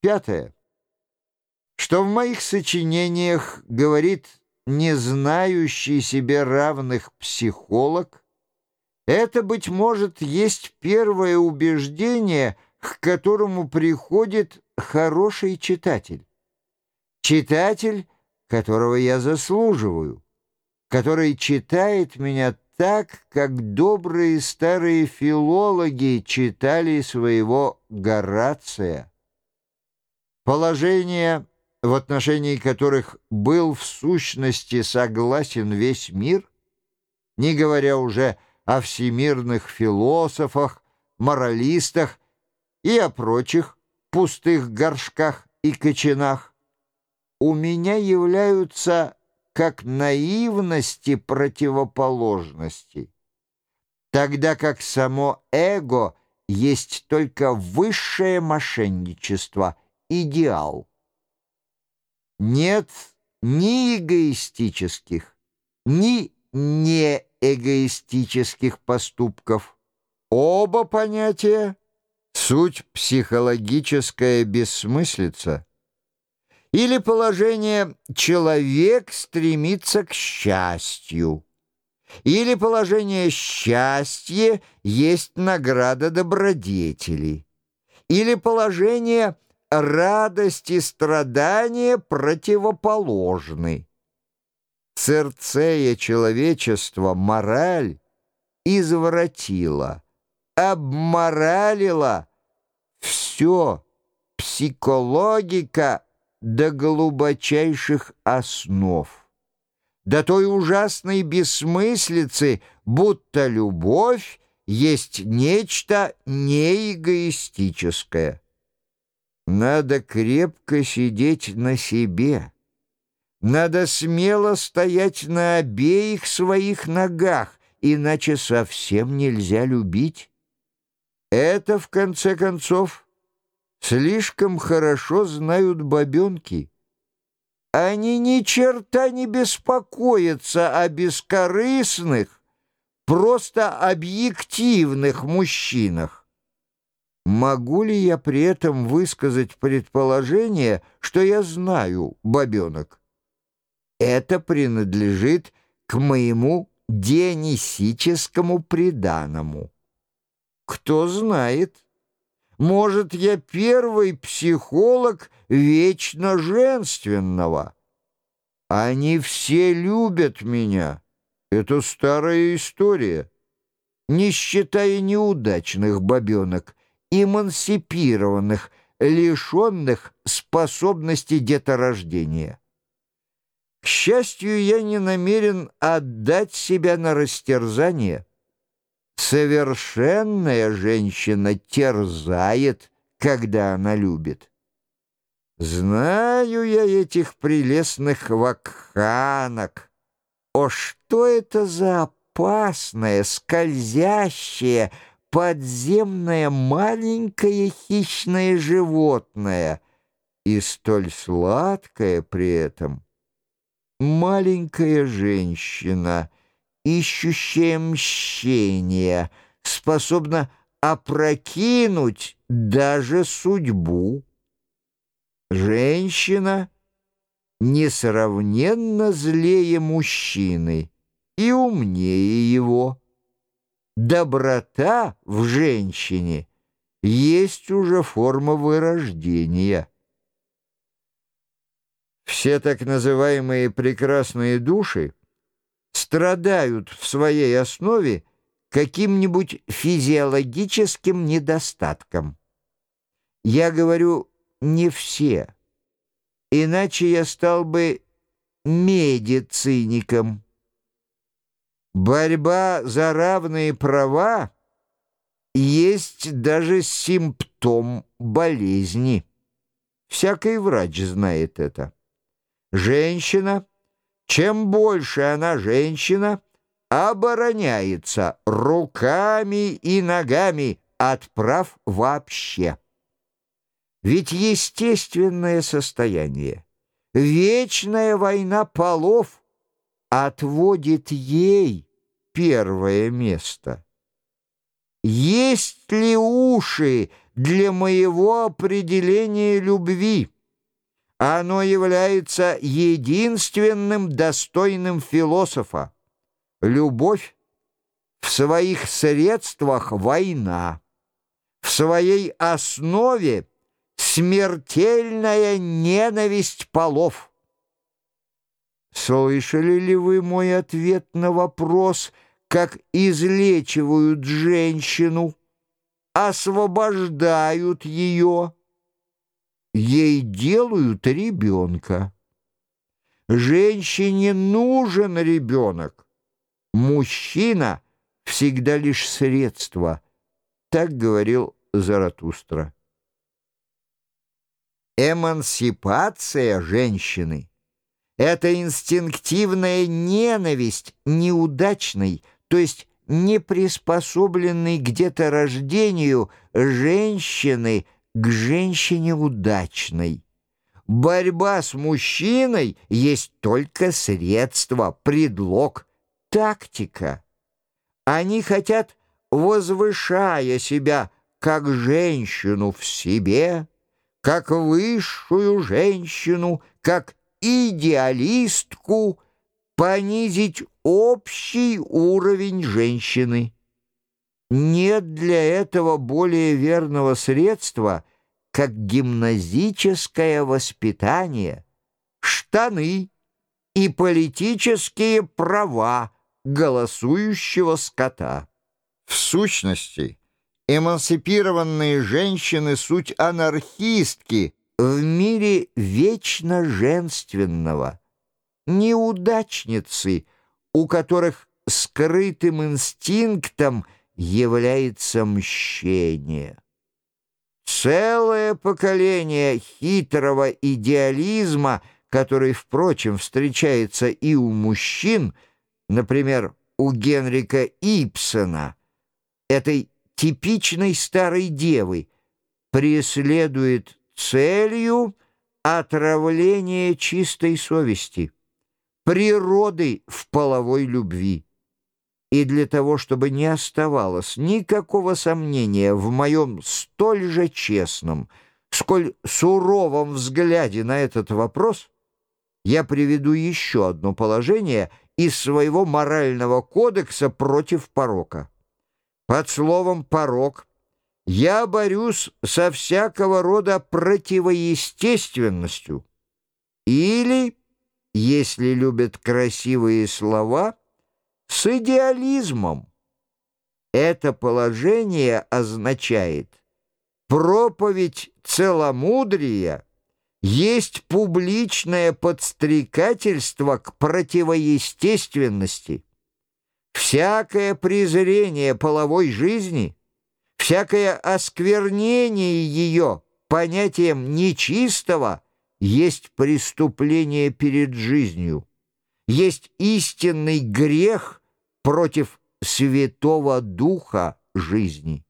Пятое. Что в моих сочинениях говорит не знающий себе равных психолог, это, быть может, есть первое убеждение, к которому приходит хороший читатель. Читатель, которого я заслуживаю, который читает меня так, как добрые старые филологи читали своего Горация. Положение, в отношении которых был в сущности согласен весь мир, не говоря уже о всемирных философах, моралистах и о прочих пустых горшках и кочанах, у меня являются как наивности противоположности, тогда как само эго есть только высшее мошенничество, идеал. Нет ни эгоистических, ни неэгоистических поступков. Оба понятия — суть психологическая бессмыслица — или положение «человек стремится к счастью», или положение «счастье есть награда добродетели», или положение «радость и страдания противоположны». Церцея человечества мораль извратила, обморалила все, психологика — до глубочайших основ, до той ужасной бессмыслицы, будто любовь есть нечто неэгоистическое. Надо крепко сидеть на себе. Надо смело стоять на обеих своих ногах, иначе совсем нельзя любить. Это, в конце концов, слишком хорошо знают бабенки. Они ни черта не беспокоятся о бескорыстных, просто объективных мужчинах. Могу ли я при этом высказать предположение, что я знаю бабенок? Это принадлежит к моему дионисическому преданному. Кто знает? Может, я первый психолог вечно женственного. Они все любят меня. Это старая история. Не считая неудачных бабенок, эмансипированных, лишенных способности деторождения. К счастью, я не намерен отдать себя на растерзание. Совершенная женщина терзает, когда она любит. Знаю я этих прелестных вакханок. О, что это за опасное, скользящее, подземное маленькое хищное животное и столь сладкое при этом. Маленькая женщина — ищущее мщение, способна опрокинуть даже судьбу. Женщина несравненно злее мужчины и умнее его. Доброта в женщине есть уже форма вырождения. Все так называемые прекрасные души страдают в своей основе каким-нибудь физиологическим недостатком. Я говорю «не все», иначе я стал бы медициником. Борьба за равные права есть даже симптом болезни. Всякий врач знает это. Женщина — чем больше она женщина, обороняется руками и ногами от прав вообще. Ведь естественное состояние, вечная война полов отводит ей первое место. Есть ли уши для моего определения любви. Оно является единственным достойным философа. Любовь в своих средствах война, в своей основе смертельная ненависть полов. Слышали ли вы мой ответ на вопрос, как излечивают женщину, освобождают ее, ей делают ребенка? Женщине нужен ребенок, мужчина всегда лишь средство, так говорил Заратустра. Эмансипация женщины — это инстинктивная ненависть неудачной, то есть неприспособленной где-то рождению женщины к женщине удачной. Борьба с мужчиной есть только средство, предлог, тактика. Они хотят, возвышая себя как женщину в себе, как высшую женщину, как идеалистку, понизить общий уровень женщины. Нет для этого более верного средства, как гимназическое воспитание, штаны и политические права голосующего скота. В сущности, Эмансипированные женщины — суть анархистки в мире вечно женственного. Неудачницы, у которых скрытым инстинктом является мщение. Целое поколение хитрого идеализма, который, впрочем, встречается и у мужчин, например, у Генрика Ипсона, этой типичной старой девы, преследует целью отравление чистой совести, природы в половой любви. И для того, чтобы не оставалось никакого сомнения в моем столь же честном, сколь суровом взгляде на этот вопрос, я приведу еще одно положение из своего морального кодекса против порока. Под словом «порог» я борюсь со всякого рода противоестественностью или, если любят красивые слова, с идеализмом. Это положение означает проповедь целомудрия есть публичное подстрекательство к противоестественности. Всякое презрение половой жизни, всякое осквернение ее понятием нечистого есть преступление перед жизнью, есть истинный грех против Святого Духа жизни.